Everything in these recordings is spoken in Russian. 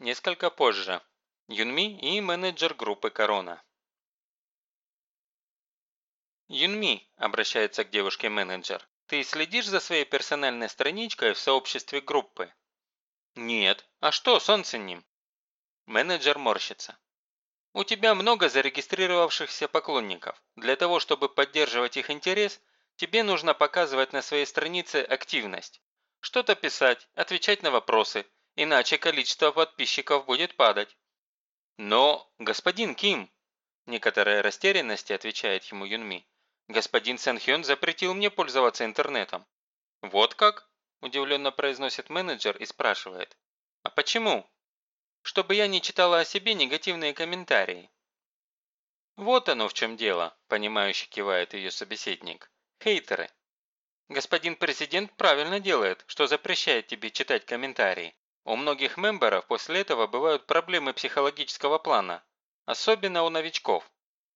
Несколько позже. Юнми и менеджер группы «Корона». «Юнми», – обращается к девушке менеджер, – «ты следишь за своей персональной страничкой в сообществе группы?» «Нет. А что, солнце ним?» Менеджер морщится. «У тебя много зарегистрировавшихся поклонников. Для того, чтобы поддерживать их интерес, тебе нужно показывать на своей странице активность. Что-то писать, отвечать на вопросы, иначе количество подписчиков будет падать». «Но, господин Ким», – некоторая растерянность отвечает ему Юнми, Господин Сэнхён запретил мне пользоваться интернетом». «Вот как?» – удивленно произносит менеджер и спрашивает. «А почему?» «Чтобы я не читала о себе негативные комментарии». «Вот оно в чем дело», – понимающе кивает ее собеседник. «Хейтеры». «Господин президент правильно делает, что запрещает тебе читать комментарии. У многих мемберов после этого бывают проблемы психологического плана, особенно у новичков.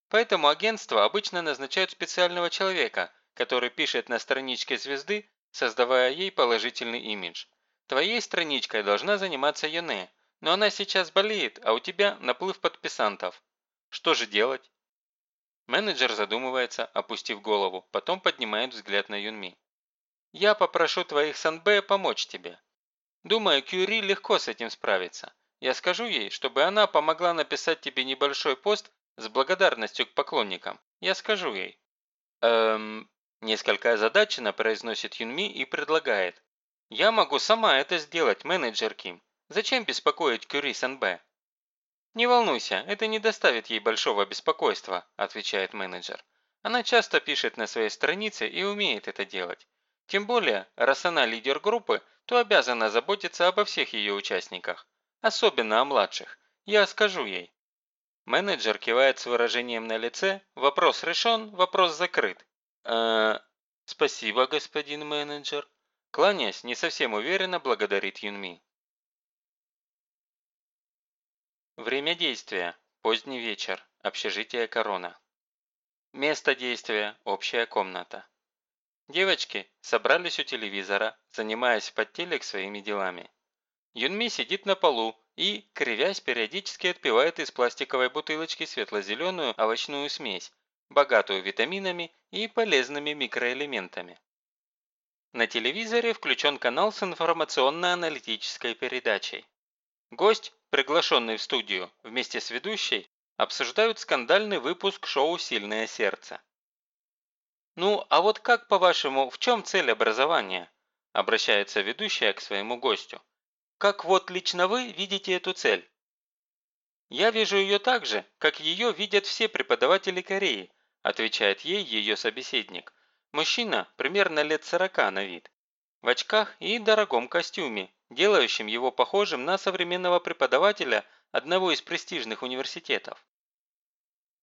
Поэтому агентства обычно назначают специального человека, который пишет на страничке звезды, создавая ей положительный имидж. Твоей страничкой должна заниматься Юне, но она сейчас болеет, а у тебя наплыв подписантов. Что же делать? Менеджер задумывается, опустив голову, потом поднимает взгляд на Юнми. «Я попрошу твоих санбэ помочь тебе. Думаю, Кюри легко с этим справится. Я скажу ей, чтобы она помогла написать тебе небольшой пост с благодарностью к поклонникам. Я скажу ей». «Эм...» Несколько озадаченно произносит Юнми и предлагает. «Я могу сама это сделать, менеджер Ким. Зачем беспокоить Кюри Санбэ?» «Не волнуйся, это не доставит ей большого беспокойства», отвечает менеджер. «Она часто пишет на своей странице и умеет это делать. Тем более, раз она лидер группы, то обязана заботиться обо всех ее участниках. Особенно о младших. Я скажу ей. Менеджер кивает с выражением на лице. Вопрос решен, вопрос закрыт. «Э, спасибо, господин менеджер. Кланясь, не совсем уверенно благодарит Юнми. Время действия. Поздний вечер. Общежитие Корона. Место действия. Общая комната. Девочки собрались у телевизора, занимаясь под телек своими делами. Юнми сидит на полу и, кривясь, периодически отпивает из пластиковой бутылочки светло-зеленую овощную смесь, богатую витаминами и полезными микроэлементами. На телевизоре включен канал с информационно-аналитической передачей. Гость, приглашенный в студию, вместе с ведущей, обсуждают скандальный выпуск шоу «Сильное сердце». «Ну, а вот как, по-вашему, в чем цель образования?» обращается ведущая к своему гостю. Как вот лично вы видите эту цель? Я вижу ее так же, как ее видят все преподаватели Кореи, отвечает ей ее собеседник. Мужчина примерно лет 40 на вид. В очках и дорогом костюме, делающим его похожим на современного преподавателя одного из престижных университетов.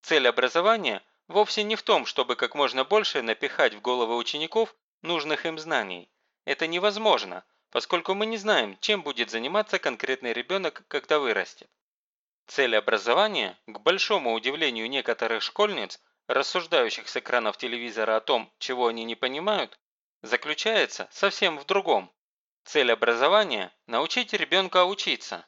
Цель образования вовсе не в том, чтобы как можно больше напихать в головы учеников нужных им знаний. Это невозможно – поскольку мы не знаем, чем будет заниматься конкретный ребенок, когда вырастет. Цель образования, к большому удивлению некоторых школьниц, рассуждающих с экранов телевизора о том, чего они не понимают, заключается совсем в другом. Цель образования – научить ребенка учиться.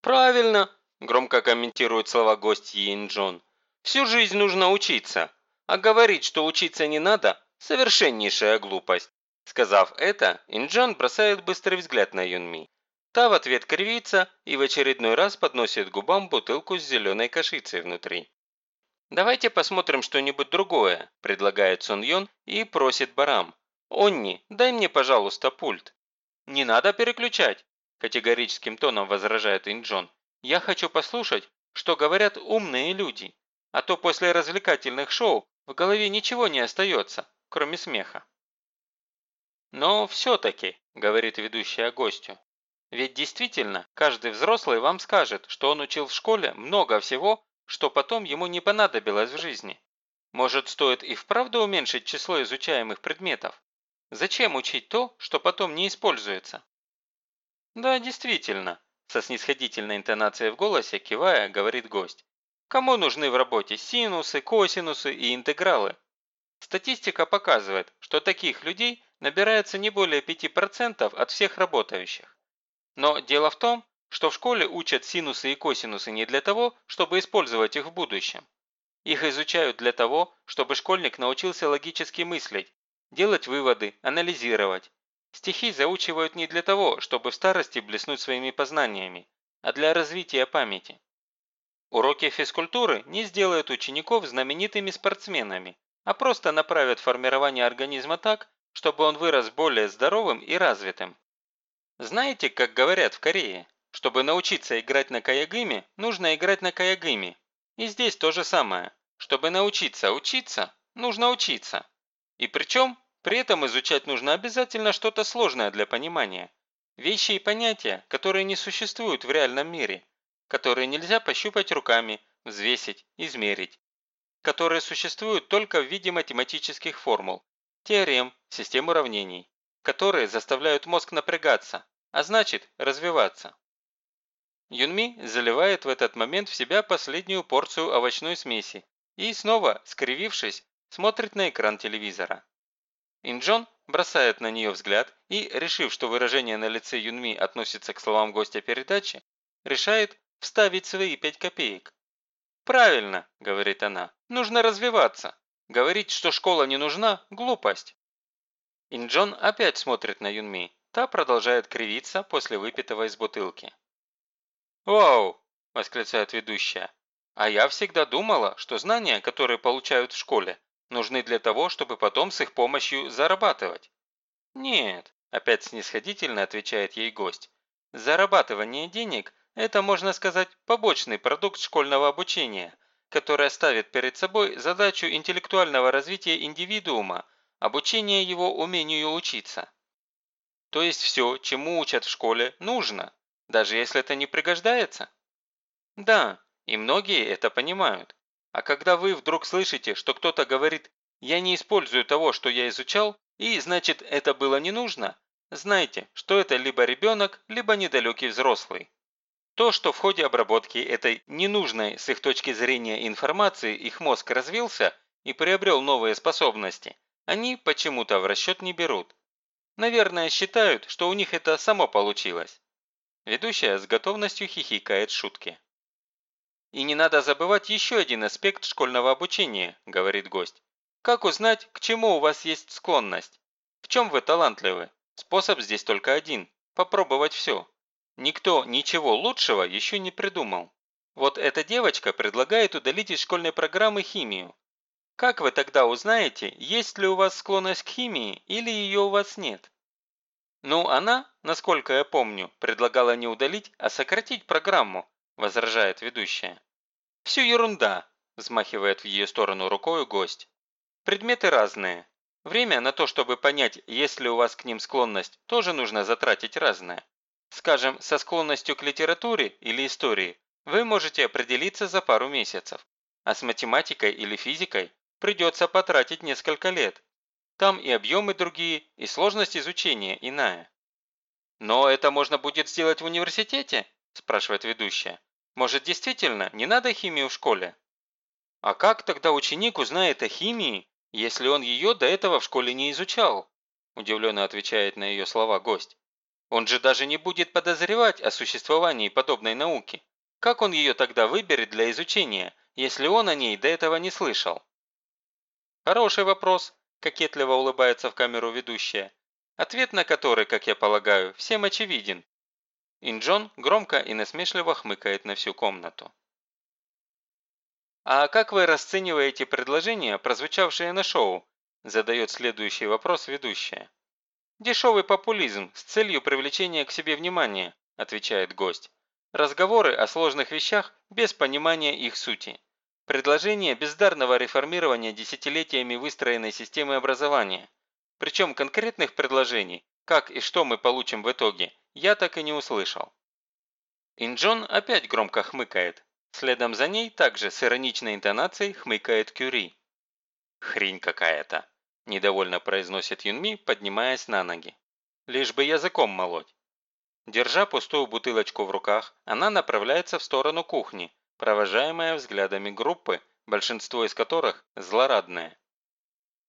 «Правильно!» – громко комментирует слова гость Йин Джон. «Всю жизнь нужно учиться, а говорить, что учиться не надо – совершеннейшая глупость. Сказав это, Инджан бросает быстрый взгляд на Юнми. Та в ответ кривится и в очередной раз подносит губам бутылку с зеленой кашицей внутри. «Давайте посмотрим что-нибудь другое», – предлагает Сон Йон и просит Барам. «Онни, дай мне, пожалуйста, пульт». «Не надо переключать», – категорическим тоном возражает Инджон. «Я хочу послушать, что говорят умные люди, а то после развлекательных шоу в голове ничего не остается, кроме смеха». «Но все-таки», – говорит ведущая гостю, «ведь действительно каждый взрослый вам скажет, что он учил в школе много всего, что потом ему не понадобилось в жизни. Может, стоит и вправду уменьшить число изучаемых предметов? Зачем учить то, что потом не используется?» «Да, действительно», – со снисходительной интонацией в голосе, кивая, говорит гость. «Кому нужны в работе синусы, косинусы и интегралы? Статистика показывает, что таких людей – набирается не более 5% от всех работающих. Но дело в том, что в школе учат синусы и косинусы не для того, чтобы использовать их в будущем. Их изучают для того, чтобы школьник научился логически мыслить, делать выводы, анализировать. Стихи заучивают не для того, чтобы в старости блеснуть своими познаниями, а для развития памяти. Уроки физкультуры не сделают учеников знаменитыми спортсменами, а просто направят формирование организма так, чтобы он вырос более здоровым и развитым. Знаете, как говорят в Корее? Чтобы научиться играть на каягыме, нужно играть на каягыме, и здесь то же самое. Чтобы научиться учиться, нужно учиться. И причем, при этом изучать нужно обязательно что-то сложное для понимания. Вещи и понятия, которые не существуют в реальном мире, которые нельзя пощупать руками, взвесить, измерить, которые существуют только в виде математических формул, теорем, систем уравнений, которые заставляют мозг напрягаться, а значит развиваться. Юнми заливает в этот момент в себя последнюю порцию овощной смеси и снова, скривившись, смотрит на экран телевизора. Инджон бросает на нее взгляд и, решив, что выражение на лице Юнми относится к словам гостя передачи, решает вставить свои пять копеек. «Правильно», – говорит она, – «нужно развиваться. Говорить, что школа не нужна – глупость». Инджон опять смотрит на Юнми, та продолжает кривиться после выпитого из бутылки. «Вау!» – восклицает ведущая. «А я всегда думала, что знания, которые получают в школе, нужны для того, чтобы потом с их помощью зарабатывать». «Нет», – опять снисходительно отвечает ей гость. «Зарабатывание денег – это, можно сказать, побочный продукт школьного обучения, которое ставит перед собой задачу интеллектуального развития индивидуума, обучения его умению учиться. То есть все, чему учат в школе, нужно, даже если это не пригождается? Да, и многие это понимают. А когда вы вдруг слышите, что кто-то говорит «я не использую того, что я изучал», и значит это было не нужно, знайте, что это либо ребенок, либо недалекий взрослый. То, что в ходе обработки этой ненужной с их точки зрения информации их мозг развился и приобрел новые способности, они почему-то в расчет не берут. Наверное, считают, что у них это само получилось. Ведущая с готовностью хихикает шутки. «И не надо забывать еще один аспект школьного обучения», – говорит гость. «Как узнать, к чему у вас есть склонность? В чем вы талантливы? Способ здесь только один – попробовать все. Никто ничего лучшего еще не придумал. Вот эта девочка предлагает удалить из школьной программы химию. Как вы тогда узнаете, есть ли у вас склонность к химии или ее у вас нет? «Ну, она, насколько я помню, предлагала не удалить, а сократить программу», – возражает ведущая. «Все ерунда», – взмахивает в ее сторону рукой гость. «Предметы разные. Время на то, чтобы понять, есть ли у вас к ним склонность, тоже нужно затратить разное. Скажем, со склонностью к литературе или истории вы можете определиться за пару месяцев, а с математикой или физикой придется потратить несколько лет. Там и объемы другие, и сложность изучения иная. «Но это можно будет сделать в университете?» – спрашивает ведущая. «Может, действительно, не надо химию в школе?» «А как тогда ученик узнает о химии, если он ее до этого в школе не изучал?» Удивленно отвечает на ее слова гость. «Он же даже не будет подозревать о существовании подобной науки. Как он ее тогда выберет для изучения, если он о ней до этого не слышал?» «Хороший вопрос», кокетливо улыбается в камеру ведущая, ответ на который, как я полагаю, всем очевиден. Инджон громко и насмешливо хмыкает на всю комнату. «А как вы расцениваете предложения, прозвучавшие на шоу?» задает следующий вопрос ведущая. «Дешевый популизм с целью привлечения к себе внимания», отвечает гость. «Разговоры о сложных вещах без понимания их сути. Предложение бездарного реформирования десятилетиями выстроенной системы образования. Причем конкретных предложений, как и что мы получим в итоге, я так и не услышал. Инджон опять громко хмыкает. Следом за ней также с ироничной интонацией хмыкает Кюри. «Хрень какая-то», – недовольно произносит Юнми, поднимаясь на ноги. «Лишь бы языком молоть». Держа пустую бутылочку в руках, она направляется в сторону кухни, провожаемая взглядами группы, большинство из которых злорадные.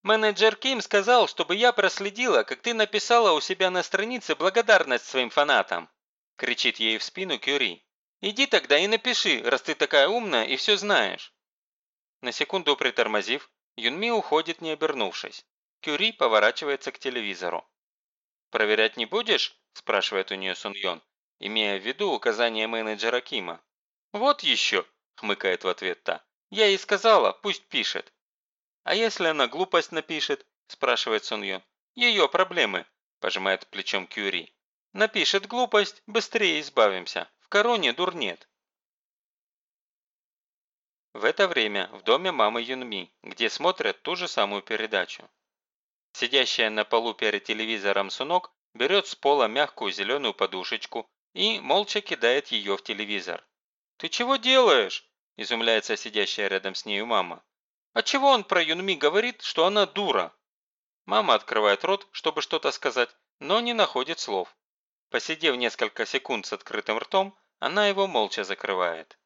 «Менеджер Ким сказал, чтобы я проследила, как ты написала у себя на странице благодарность своим фанатам. кричит ей в спину Кюри. «Иди тогда и напиши, раз ты такая умная и все знаешь». На секунду притормозив, Юнми уходит, не обернувшись. Кюри поворачивается к телевизору. «Проверять не будешь?» – спрашивает у нее Сун Йон, имея в виду указание менеджера Кима. «Вот еще!» – хмыкает в ответ та. «Я ей сказала, пусть пишет». «А если она глупость напишет?» – спрашивает Сун Йон. «Ее проблемы», – пожимает плечом Кюри. «Напишет глупость, быстрее избавимся. В короне дур нет». В это время в доме мамы Юнми, где смотрят ту же самую передачу. Сидящая на полу перед телевизором Сунок берет с пола мягкую зеленую подушечку и молча кидает ее в телевизор. «Ты чего делаешь?» – изумляется сидящая рядом с нею мама. «А чего он про Юнми говорит, что она дура?» Мама открывает рот, чтобы что-то сказать, но не находит слов. Посидев несколько секунд с открытым ртом, она его молча закрывает.